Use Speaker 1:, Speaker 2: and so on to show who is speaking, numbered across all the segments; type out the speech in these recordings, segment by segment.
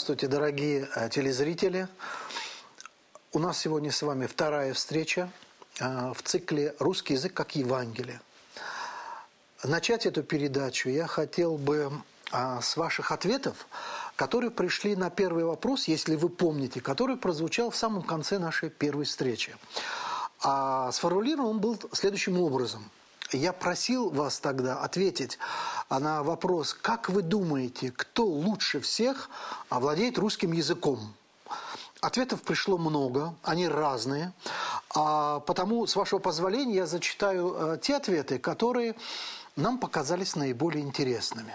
Speaker 1: Здравствуйте, дорогие э, телезрители. У нас сегодня с вами вторая встреча э, в цикле «Русский язык как Евангелие». Начать эту передачу я хотел бы э, с ваших ответов, которые пришли на первый вопрос, если вы помните, который прозвучал в самом конце нашей первой встречи. А сформулирован он был следующим образом – я просил вас тогда ответить на вопрос, как вы думаете, кто лучше всех овладеет русским языком? Ответов пришло много, они разные. А потому, с вашего позволения, я зачитаю э, те ответы, которые нам показались наиболее интересными.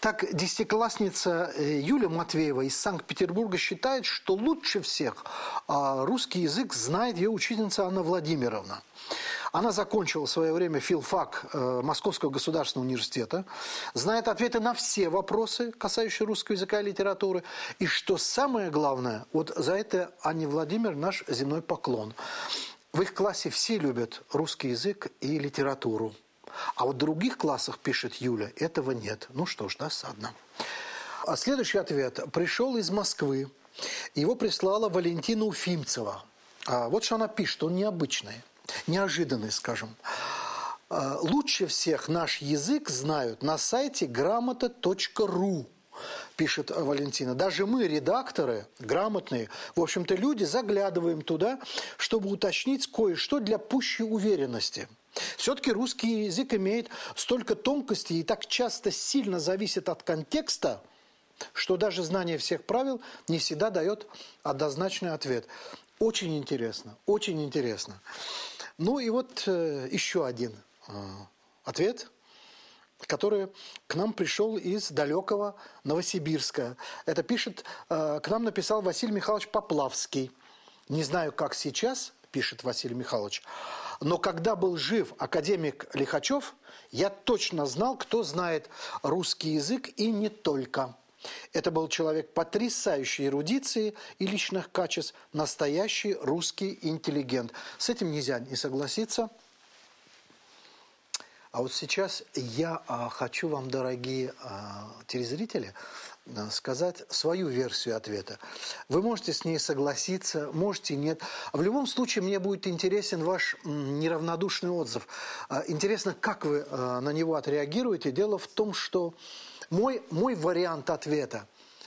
Speaker 1: Так, десятиклассница э, Юля Матвеева из Санкт-Петербурга считает, что лучше всех а, русский язык знает ее учительница Анна Владимировна. Она закончила в свое время филфак э, Московского государственного университета, знает ответы на все вопросы, касающиеся русского языка и литературы. И что самое главное, вот за это Анне Владимир наш земной поклон. В их классе все любят русский язык и литературу. А вот в других классах, пишет Юля, этого нет. Ну что ж, досадно. А следующий ответ пришел из Москвы. Его прислала Валентина Уфимцева. А вот что она пишет, он необычный неожиданный, скажем. А, лучше всех наш язык знают на сайте грамота.ру пишет Валентина. Даже мы, редакторы, грамотные, в общем-то, люди, заглядываем туда, чтобы уточнить кое-что для пущей уверенности. Все-таки русский язык имеет столько тонкостей и так часто сильно зависит от контекста, что даже знание всех правил не всегда дает однозначный ответ. Очень интересно, очень интересно. Ну и вот э, еще один э, ответ, который к нам пришел из далекого Новосибирска. Это пишет, э, к нам написал Василий Михайлович Поплавский. Не знаю, как сейчас, пишет Василий Михайлович, но когда был жив академик Лихачев, я точно знал, кто знает русский язык и не только. Это был человек потрясающей эрудиции и личных качеств, настоящий русский интеллигент. С этим нельзя не согласиться. А вот сейчас я а, хочу вам, дорогие а, телезрители, а, сказать свою версию ответа. Вы можете с ней согласиться, можете нет. В любом случае мне будет интересен ваш неравнодушный отзыв. Интересно, как вы на него отреагируете. Дело в том, что мой, мой вариант ответа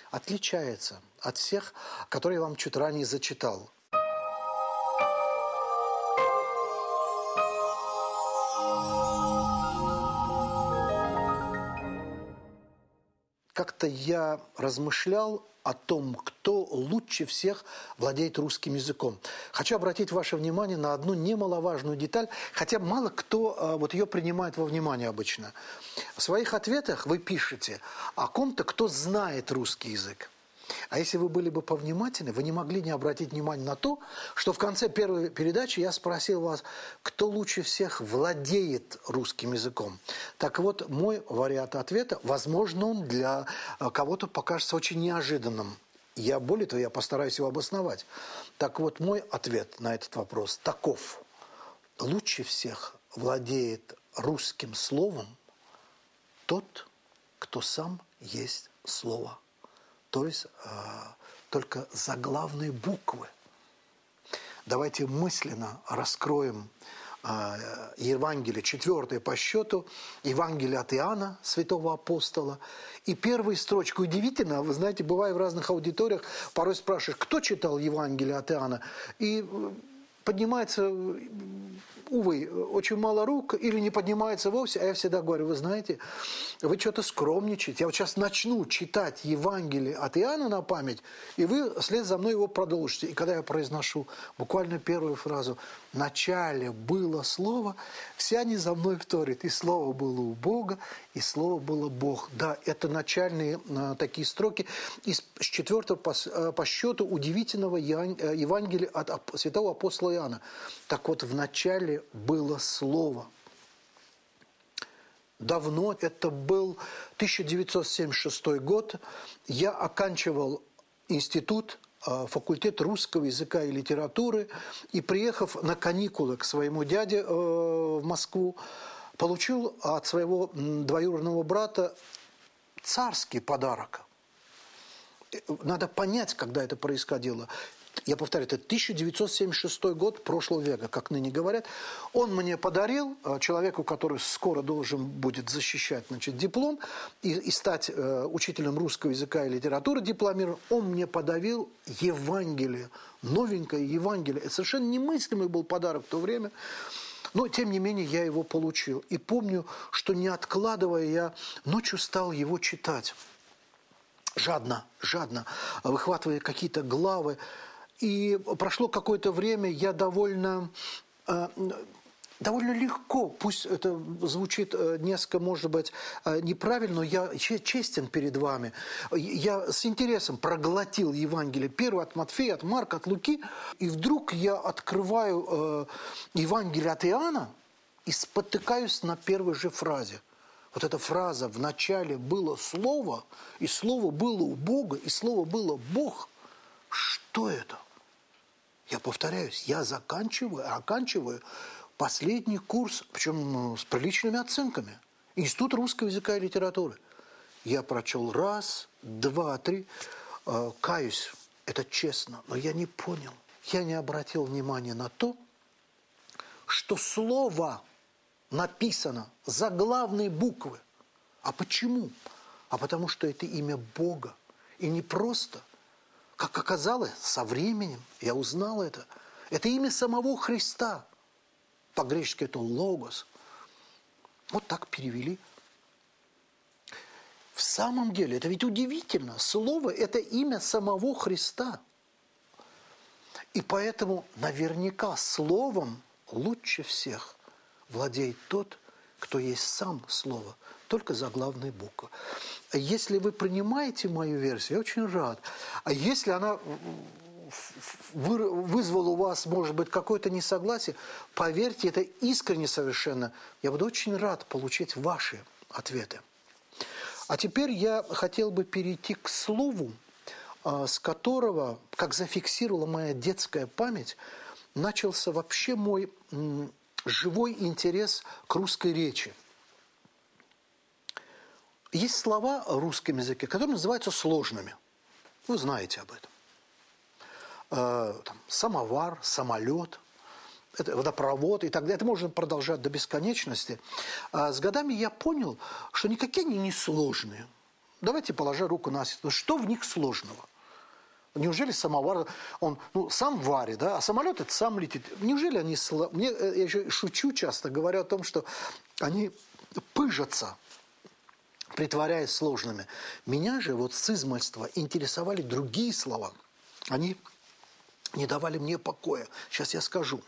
Speaker 1: отличается от всех, которые я вам чуть ранее зачитал. Как-то я размышлял о том, кто лучше всех владеет русским языком. Хочу обратить ваше внимание на одну немаловажную деталь, хотя мало кто а, вот ее принимает во внимание обычно. В своих ответах вы пишете о ком-то, кто знает русский язык. А если вы были бы повнимательны, вы не могли не обратить внимание на то, что в конце первой передачи я спросил вас, кто лучше всех владеет русским языком. Так вот, мой вариант ответа, возможно, он для э, кого-то покажется очень неожиданным. Я, более того, я постараюсь его обосновать. Так вот, мой ответ на этот вопрос таков. Лучше всех владеет русским словом тот, кто сам есть слово то есть э, только заглавные буквы. Давайте мысленно раскроем э, Евангелие, четвертое по счету, Евангелие от Иоанна, святого апостола. И первую строчку удивительно, вы знаете, бывая в разных аудиториях, порой спрашиваешь, кто читал Евангелие от Иоанна? И поднимается увы, очень мало рук или не поднимается вовсе, а я всегда говорю, вы знаете, вы что-то скромничаете. Я вот сейчас начну читать Евангелие от Иоанна на память, и вы вслед за мной его продолжите. И когда я произношу буквально первую фразу «В начале было Слово», все они за мной вторят. И Слово было у Бога, и Слово было Бог. Да, это начальные а, такие строки из четвертого по, а, по счету удивительного э, Евангелия от святого апостола Иоанна. Так вот, в начале было Слово. Давно, это был 1976 год, я оканчивал институт э, факультет русского языка и литературы, и приехав на каникулы к своему дяде э, в Москву, получил от своего двоюродного брата царский подарок. надо понять, когда это происходило. Я повторяю, это 1976 год прошлого века, как ныне говорят. Он мне подарил, э, человеку, который скоро должен будет защищать значит, диплом и, и стать э, учителем русского языка и литературы дипломированным, он мне подарил Евангелие, новенькое Евангелие. Это совершенно немыслимый был подарок в то время. Но, тем не менее, я его получил. И помню, что не откладывая, я ночью стал его читать. Жадно, жадно, выхватывая какие-то главы. И прошло какое-то время, я довольно э, довольно легко, пусть это звучит э, несколько, может быть, э, неправильно, но я честен перед вами. Я с интересом проглотил Евангелие первое от Матфея, от Марка, от Луки, и вдруг я открываю Евангелие от Иоанна и спотыкаюсь на первой же фразе. Вот эта фраза «в начале было Слово, и Слово было у Бога, и Слово было Бог». Что это? Я повторяюсь, я заканчиваю, оканчиваю последний курс, причем ну, с приличными оценками. Институт русского языка и литературы. Я прочел раз, два, три. Э, каюсь, это честно, но я не понял. Я не обратил внимания на то, что слово написано за главные буквы. А почему? А потому что это имя Бога. И не просто – как оказалось, со временем я узнал это. Это имя самого Христа. По-гречески это логос. Вот так перевели. В самом деле, это ведь удивительно. Слово – это имя самого Христа. И поэтому наверняка словом лучше всех владеет тот, кто есть сам Слово, только за главные буквы. Если вы принимаете мою версию, я очень рад. А если она вызвала у вас, может быть, какое-то несогласие, поверьте, это искренне совершенно. Я буду очень рад получить ваши ответы. А теперь я хотел бы перейти к слову, а, с которого, как зафиксировала моя детская память, начался вообще мой живой интерес к русской речи. Есть слова в русском языке, которые называются сложными. Вы знаете об этом. Э, там, самовар, самолет, это водопровод и так далее. Это можно продолжать до бесконечности. А с годами я понял, что никакие они не сложные. Давайте, положа руку на сердце, что в них сложного? Неужели самовар, он ну, сам варит, да, а самолет это сам летит. Неужели они... Мне, э, я еще шучу часто, говорю о том, что они пыжатся, притворяясь сложными. Меня же вот с измальства интересовали другие слова. Они не давали мне покоя. Сейчас я скажу.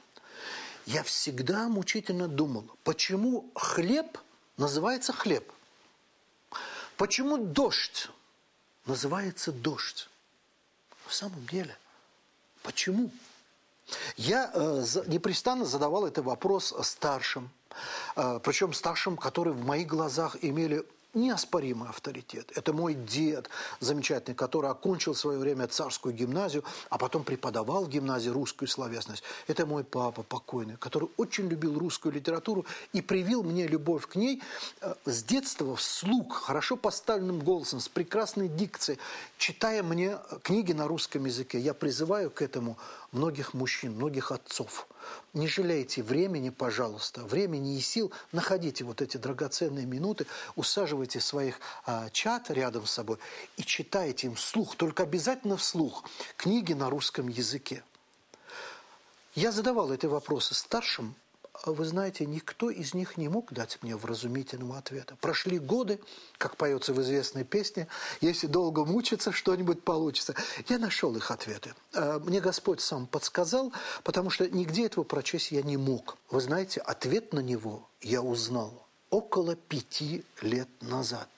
Speaker 1: Я всегда мучительно думал, почему хлеб называется хлеб? Почему дождь называется дождь? В самом деле, почему? Я э, непрестанно задавал этот вопрос старшим, э, причем старшим, которые в моих глазах имели неоспоримый авторитет. Это мой дед замечательный, который окончил в свое время царскую гимназию, а потом преподавал в гимназии русскую словесность. Это мой папа покойный, который очень любил русскую литературу и привил мне любовь к ней э, с детства вслух, хорошо поставленным голосом, с прекрасной дикцией, читая мне книги на русском языке. Я призываю к этому многих мужчин, многих отцов. Не жалейте времени, пожалуйста, времени и сил. Находите вот эти драгоценные минуты, усаживайте своих а, чат рядом с собой и читайте им вслух, только обязательно вслух, книги на русском языке. Я задавал эти вопросы старшим вы знаете, никто из них не мог дать мне вразумительного ответа. Прошли годы, как поется в известной песне, если долго мучиться, что-нибудь получится. Я нашел их ответы. А, мне Господь сам подсказал, потому что нигде этого прочесть я не мог. Вы знаете, ответ на него я узнал около пяти лет назад.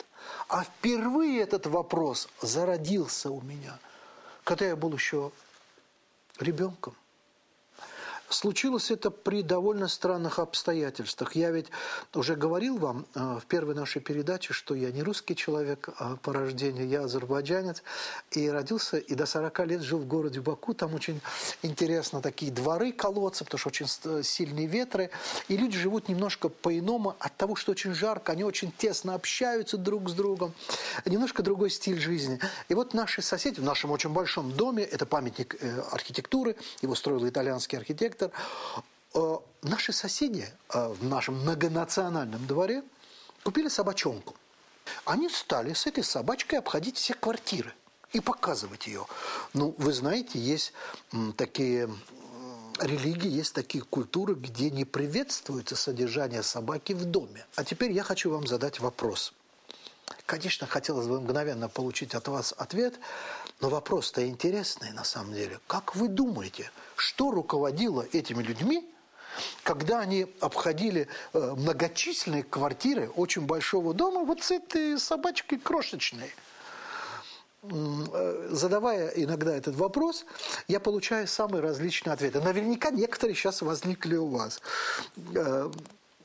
Speaker 1: А впервые этот вопрос зародился у меня, когда я был еще ребенком. Случилось это при довольно странных обстоятельствах. Я ведь уже говорил вам э, в первой нашей передаче, что я не русский человек а по рождению, я азербайджанец. И родился, и до 40 лет жил в городе Баку. Там очень интересно такие дворы, колодцы, потому что очень сильные ветры. И люди живут немножко по-иному от того, что очень жарко. Они очень тесно общаются друг с другом. Немножко другой стиль жизни. И вот наши соседи в нашем очень большом доме, это памятник э, архитектуры, его строил итальянский архитектор, архитектор. Э, наши соседи э, в нашем многонациональном дворе купили собачонку. Они стали с этой собачкой обходить все квартиры и показывать ее. Ну, вы знаете, есть такие религии, есть такие культуры, где не приветствуется содержание собаки в доме. А теперь я хочу вам задать вопрос. Конечно, хотелось бы мгновенно получить от вас ответ, но вопрос-то интересный на самом деле. Как вы думаете, что руководило этими людьми, когда они обходили э, многочисленные квартиры очень большого дома вот с этой собачкой крошечной? Э, задавая иногда этот вопрос, я получаю самые различные ответы. Наверняка некоторые сейчас возникли у вас.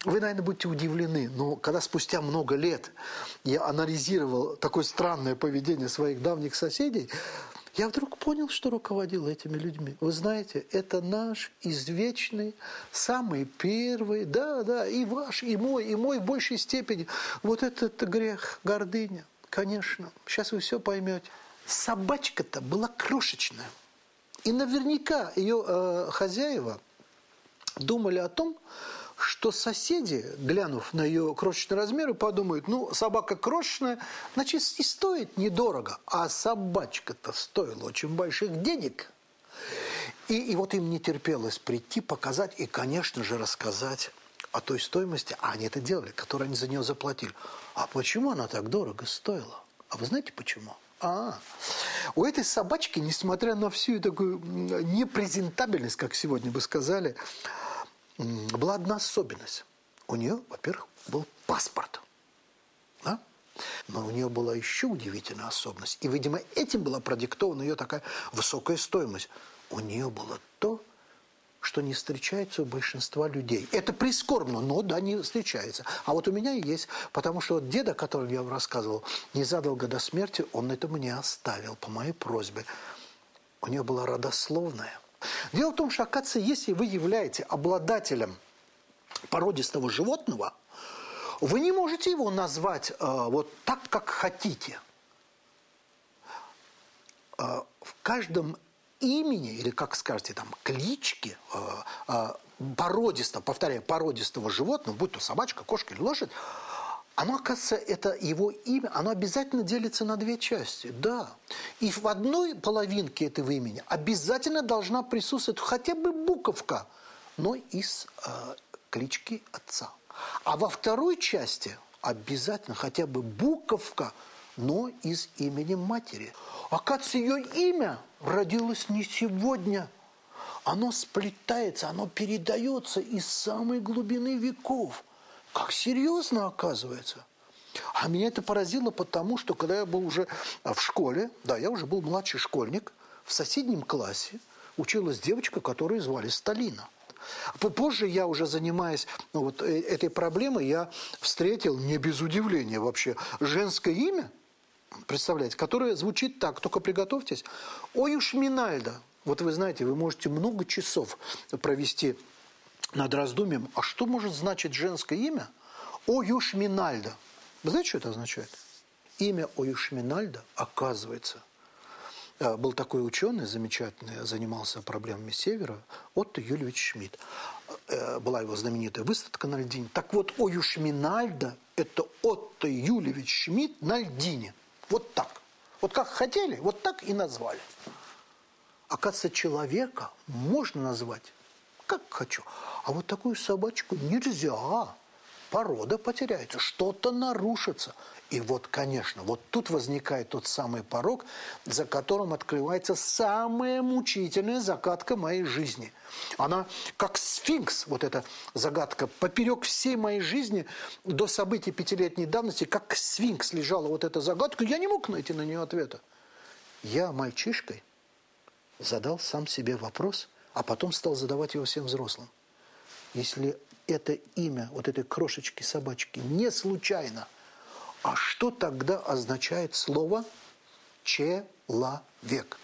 Speaker 1: Вы, наверное, будете удивлены, но когда спустя много лет я анализировал такое странное поведение своих давних соседей, я вдруг понял, что руководил этими людьми. Вы знаете, это наш извечный, самый первый, да, да, и ваш, и мой, и мой в большей степени. Вот этот грех, гордыня, конечно. Сейчас вы все поймете. Собачка-то была крошечная. И наверняка ее э, хозяева думали о том, что соседи, глянув на ее крошечные размеры, подумают, ну, собака крошечная, значит, и стоит недорого. А собачка-то стоила очень больших денег. И, и вот им не терпелось прийти, показать и, конечно же, рассказать о той стоимости, а они это делали, которую они за нее заплатили. А почему она так дорого стоила? А вы знаете почему? А, у этой собачки, несмотря на всю такую непрезентабельность, как сегодня бы сказали, была одна особенность. У нее, во-первых, был паспорт. Да? Но у нее была еще удивительная особенность. И, видимо, этим была продиктована ее такая высокая стоимость. У нее было то, что не встречается у большинства людей. Это прискорбно, но да, не встречается. А вот у меня есть, потому что вот деда, которого я вам рассказывал, незадолго до смерти, он это мне оставил по моей просьбе. У нее была родословная. Дело в том, что, оказывается, если вы являетесь обладателем породистого животного, вы не можете его назвать э, вот так, как хотите. Э, в каждом имени, или, как скажете, там, кличке э, э, породистого, повторяю, породистого животного, будь то собачка, кошка или лошадь, оно, оказывается, это его имя, оно обязательно делится на две части. Да. И в одной половинке этого имени обязательно должна присутствовать хотя бы буковка, но из э, клички отца. А во второй части обязательно хотя бы буковка, но из имени матери. Оказывается, ее имя родилось не сегодня. Оно сплетается, оно передается из самой глубины веков – как серьезно оказывается. А меня это поразило потому, что когда я был уже в школе, да, я уже был младший школьник, в соседнем классе училась девочка, которую звали Сталина. Позже я уже занимаясь ну, вот э, этой проблемой, я встретил, не без удивления вообще, женское имя, представляете, которое звучит так, только приготовьтесь, Оюш Минальда. Вот вы знаете, вы можете много часов провести над раздумием, а что может значить женское имя Оюшминальда? Вы знаете, что это означает? Имя Оюшминальда, оказывается, э, был такой ученый замечательный, занимался проблемами Севера, Отто Юльевич Шмидт. Э, была его знаменитая выставка на льдине. Так вот, Оюшминальда – это Отто Юльевич Шмидт на льдине. Вот так. Вот как хотели, вот так и назвали. Оказывается, человека можно назвать как хочу. А вот такую собачку нельзя. Порода потеряется, что-то нарушится. И вот, конечно, вот тут возникает тот самый порог, за которым открывается самая мучительная загадка моей жизни. Она как сфинкс, вот эта загадка, поперек всей моей жизни до событий пятилетней давности, как сфинкс лежала вот эта загадка, я не мог найти на нее ответа. Я мальчишкой задал сам себе вопрос – а потом стал задавать его всем взрослым. Если это имя вот этой крошечки собачки не случайно, а что тогда означает слово «человек»?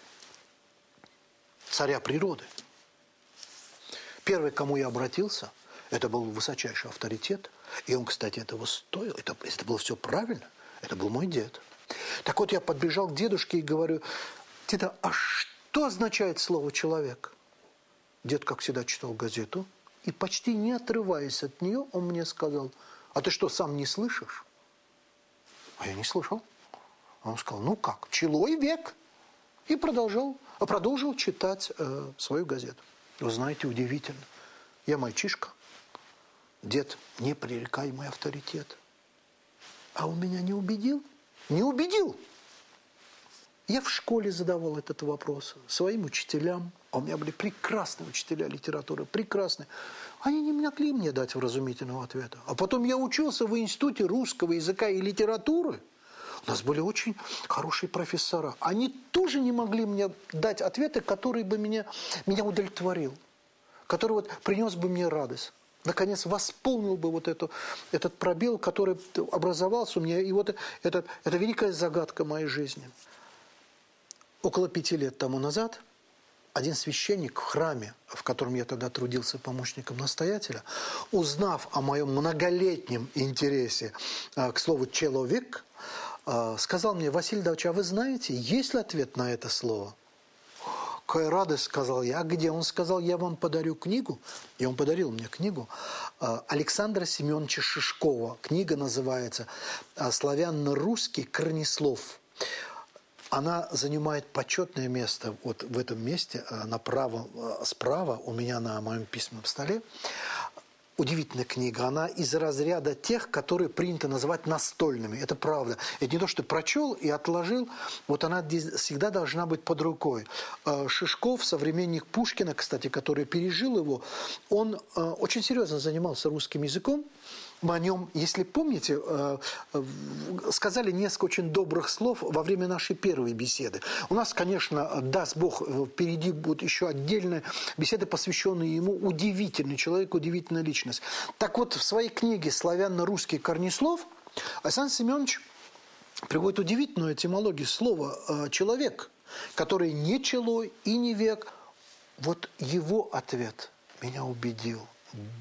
Speaker 1: Царя природы. Первый, к кому я обратился, это был высочайший авторитет. И он, кстати, этого стоил. Это, это было все правильно. Это был мой дед. Так вот, я подбежал к дедушке и говорю, деда, а что означает слово «человек»? Дед, как всегда, читал газету. И почти не отрываясь от нее, он мне сказал, а ты что, сам не слышишь? А я не слышал. Он сказал, ну как, человек. И продолжал, продолжил читать э, свою газету. Вы знаете, удивительно. Я мальчишка, дед непререкаемый авторитет. А он меня не убедил. Не убедил. Я в школе задавал этот вопрос своим учителям. А у меня были прекрасные учителя литературы, прекрасные. Они не могли мне дать вразумительного ответа. А потом я учился в Институте русского языка и литературы. У нас были очень хорошие профессора. Они тоже не могли мне дать ответы, которые бы меня, меня удовлетворил, который вот принес бы мне радость наконец восполнил бы вот эту, этот пробел, который образовался у меня. И вот это, это великая загадка моей жизни. Около пяти лет тому назад один священник в храме, в котором я тогда трудился помощником настоятеля, узнав о моем многолетнем интересе э, к слову «человек», э, сказал мне, Василий Давыдович, а вы знаете, есть ли ответ на это слово? Какая радость, сказал я. А где? Он сказал, я вам подарю книгу. И он подарил мне книгу э, Александра Семеновича Шишкова. Книга называется «Славянно-русский корнеслов». Она занимает почетное место вот в этом месте, э, направо, э, справа, у меня на моем письменном столе удивительная книга. Она из разряда тех, которые принято называть настольными. Это правда. Это не то, что прочел и отложил. Вот она всегда должна быть под рукой. Э, Шишков, современник Пушкина, кстати, который пережил его, он очень серьезно занимался русским языком. Мы о нем, если помните, э, сказали несколько очень добрых слов во время нашей первой беседы. У нас, конечно, даст Бог, впереди будут еще отдельные беседы, посвященные ему. Удивительный человек, удивительная личность. Так вот, в своей книге «Славянно-русский корнеслов» Александр Семенович приводит удивительную этимологию слова э, «человек», который не чело и не век. Вот его ответ меня убедил.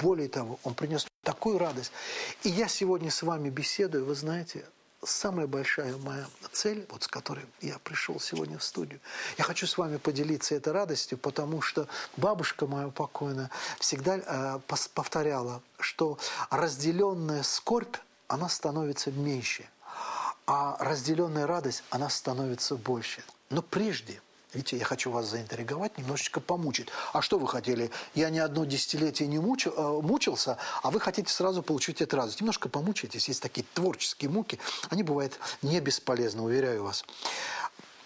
Speaker 1: Более того, он принес такую радость. И я сегодня с вами беседую, вы знаете, самая большая моя цель, вот с которой я пришел сегодня в студию. Я хочу с вами поделиться этой радостью, потому что бабушка моя покойная всегда э, повторяла, что разделенная скорбь, она становится меньше, а разделенная радость, она становится больше. Но прежде – Видите, я хочу вас заинтриговать, немножечко помучить. А что вы хотели? Я ни одно десятилетие не мучил, э, мучился, а вы хотите сразу получить эту радость. Немножко помучайтесь. Есть такие творческие муки. Они бывают не бесполезны, уверяю вас.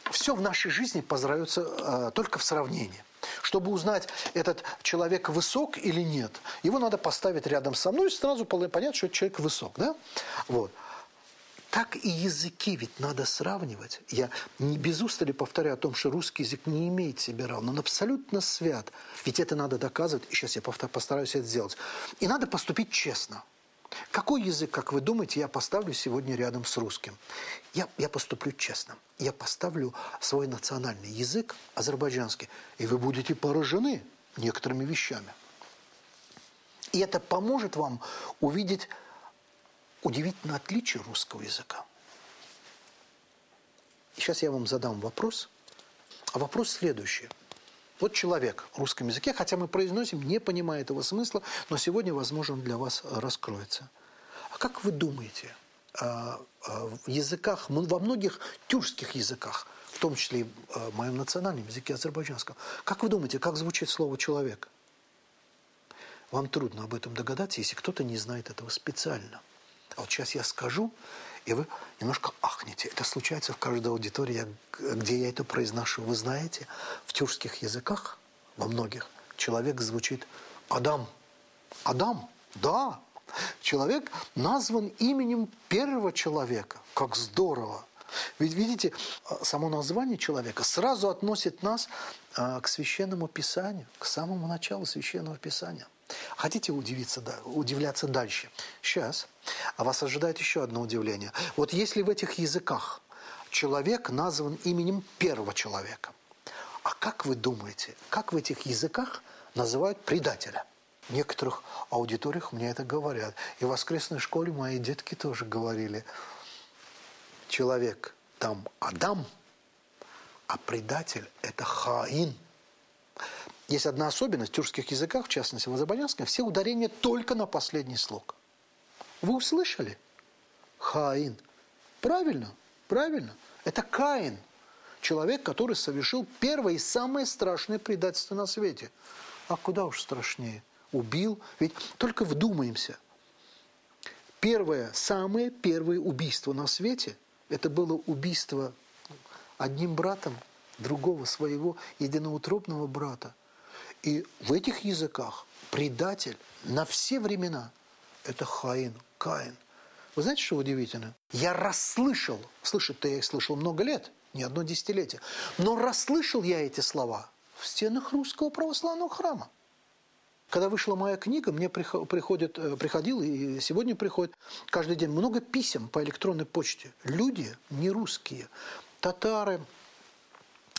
Speaker 1: Все в нашей жизни познается э, только в сравнении. Чтобы узнать, этот человек высок или нет, его надо поставить рядом со мной и сразу понять, что человек высок. Да? Вот так и языки ведь надо сравнивать. Я не без устали повторяю о том, что русский язык не имеет себе равного. Он абсолютно свят. Ведь это надо доказывать. И сейчас я постараюсь это сделать. И надо поступить честно. Какой язык, как вы думаете, я поставлю сегодня рядом с русским? Я, я поступлю честно. Я поставлю свой национальный язык, азербайджанский. И вы будете поражены некоторыми вещами. И это поможет вам увидеть удивительное отличие русского языка. Сейчас я вам задам вопрос. А вопрос следующий. Вот человек в русском языке, хотя мы произносим, не понимая этого смысла, но сегодня, возможно, для вас раскроется. А как вы думаете, а, а, в языках, во многих тюркских языках, в том числе и в моем национальном языке азербайджанском, как вы думаете, как звучит слово «человек»? Вам трудно об этом догадаться, если кто-то не знает этого специально – а вот сейчас я скажу, и вы немножко ахнете. Это случается в каждой аудитории, где я это произношу. Вы знаете, в тюркских языках, во многих, человек звучит Адам. Адам, да. Человек назван именем первого человека. Как здорово. Ведь видите, само название человека сразу относит нас к священному писанию, к самому началу священного писания. Хотите удивиться, да, удивляться дальше? Сейчас. А вас ожидает еще одно удивление. Вот если в этих языках человек назван именем первого человека, а как вы думаете, как в этих языках называют предателя? В некоторых аудиториях мне это говорят. И в воскресной школе мои детки тоже говорили. Человек там Адам, а предатель – это Хаин – есть одна особенность в тюркских языках, в частности в азербайджанском, все ударения только на последний слог. Вы услышали? Хаин. Правильно, правильно. Это Каин. Человек, который совершил первое и самое страшное предательство на свете. А куда уж страшнее? Убил. Ведь только вдумаемся. Первое, самое первое убийство на свете, это было убийство одним братом другого своего единоутробного брата. И в этих языках предатель на все времена – это Хаин, Каин. Вы знаете, что удивительно? Я расслышал, слышать-то я их слышал много лет, не одно десятилетие, но расслышал я эти слова в стенах русского православного храма. Когда вышла моя книга, мне приходит, э, приходил и сегодня приходит каждый день много писем по электронной почте. Люди не русские, татары,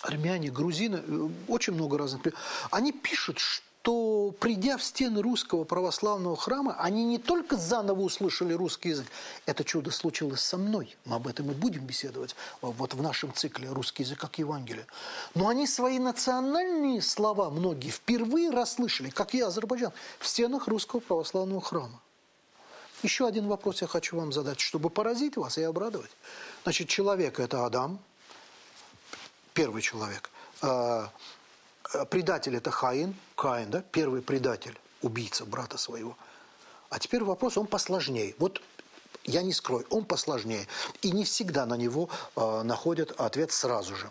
Speaker 1: армяне, грузины, э, очень много разных. Они пишут, что придя в стены русского православного храма, они не только заново услышали русский язык. Это чудо случилось со мной. Мы об этом и будем беседовать вот в нашем цикле «Русский язык как Евангелие». Но они свои национальные слова, многие, впервые расслышали, как я, Азербайджан, в стенах русского православного храма. Еще один вопрос я хочу вам задать, чтобы поразить вас и обрадовать. Значит, человек – это Адам – первый человек. А, а, предатель – это Хаин, Каин, да, первый предатель, убийца брата своего. А теперь вопрос, он посложнее. Вот я не скрою, он посложнее. И не всегда на него э, находят ответ сразу же.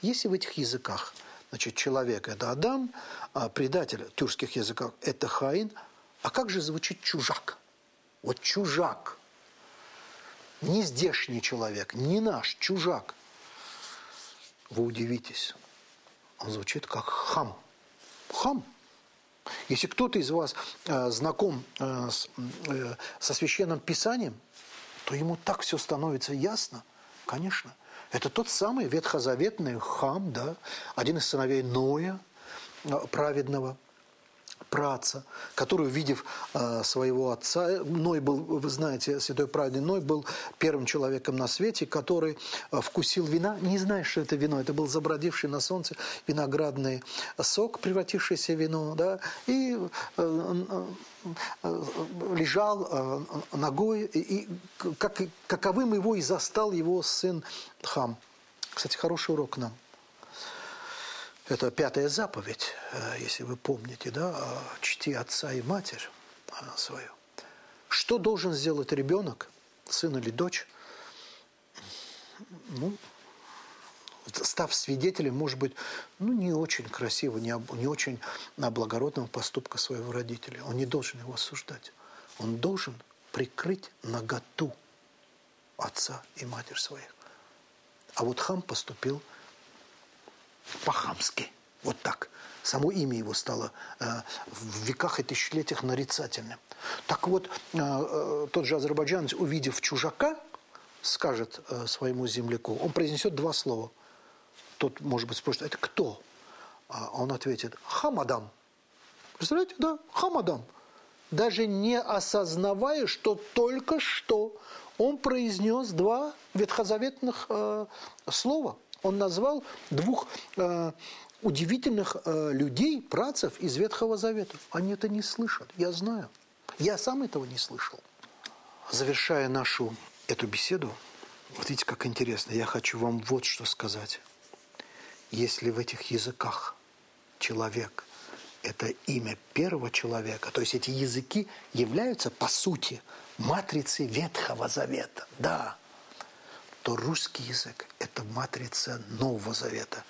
Speaker 1: Если в этих языках, значит, человек – это Адам, а предатель тюркских языках – это Хаин, а как же звучит чужак? Вот чужак. Не здешний человек, не наш, чужак вы удивитесь. Он звучит как хам. Хам. Если кто-то из вас э, знаком э, с, э, со священным писанием, то ему так все становится ясно, конечно. Это тот самый ветхозаветный хам, да, один из сыновей Ноя, э, праведного – праца, который, увидев э, своего отца, Ной был, вы знаете, святой праведный Ной был первым человеком на свете, который э, вкусил вина, не зная, что это вино, это был забродивший на солнце виноградный сок, превратившийся в вино, да, и э, э, лежал э, ногой, и как, каковым его и застал его сын Хам. Кстати, хороший урок нам – это пятая заповедь, э, если вы помните, да, чти отца и матерь свою. Что должен сделать ребенок, сын или дочь, ну, став свидетелем, может быть, ну, не очень красивого, не, не очень благородного поступка своего родителя. Он не должен его осуждать. Он должен прикрыть наготу отца и матерь своих. А вот хам поступил по-хамски. Вот так. Само имя его стало э, в веках и тысячелетиях нарицательным. Так вот, э, э, тот же азербайджанец, увидев чужака, скажет своему земляку, он произнесет два слова. Тот, может быть, спросит, это кто? А он ответит, хамадам. Представляете, да, хамадам. Даже не осознавая, что только что он произнес два ветхозаветных э, слова – он назвал двух э, удивительных э, людей, працев из Ветхого Завета. Они это не слышат, я знаю. Я сам этого не слышал. Завершая нашу эту беседу, вот видите, как интересно, я хочу вам вот что сказать. Если в этих языках человек – это имя первого человека, то есть эти языки являются, по сути, матрицей Ветхого Завета. Да, что русский язык – это матрица Нового Завета.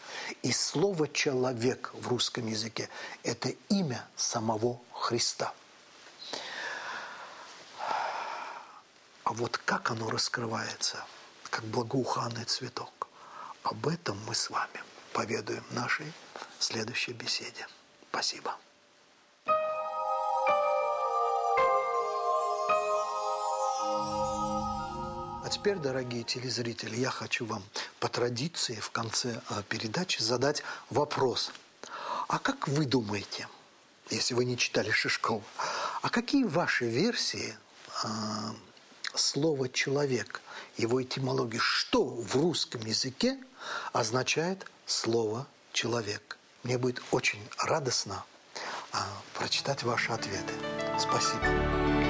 Speaker 1: И слово «человек» в русском языке – это имя самого Христа. А вот как оно раскрывается? как благоуханный цветок. Об этом мы с вами поведаем в нашей следующей беседе. Спасибо. А теперь, дорогие телезрители, я хочу вам по традиции в конце а, передачи задать вопрос. А как вы думаете, если вы не читали Шишкова, а какие ваши версии э, слова «человек», его этимологии, что в русском языке означает слово «человек»? Мне будет очень радостно э, прочитать ваши ответы. Спасибо.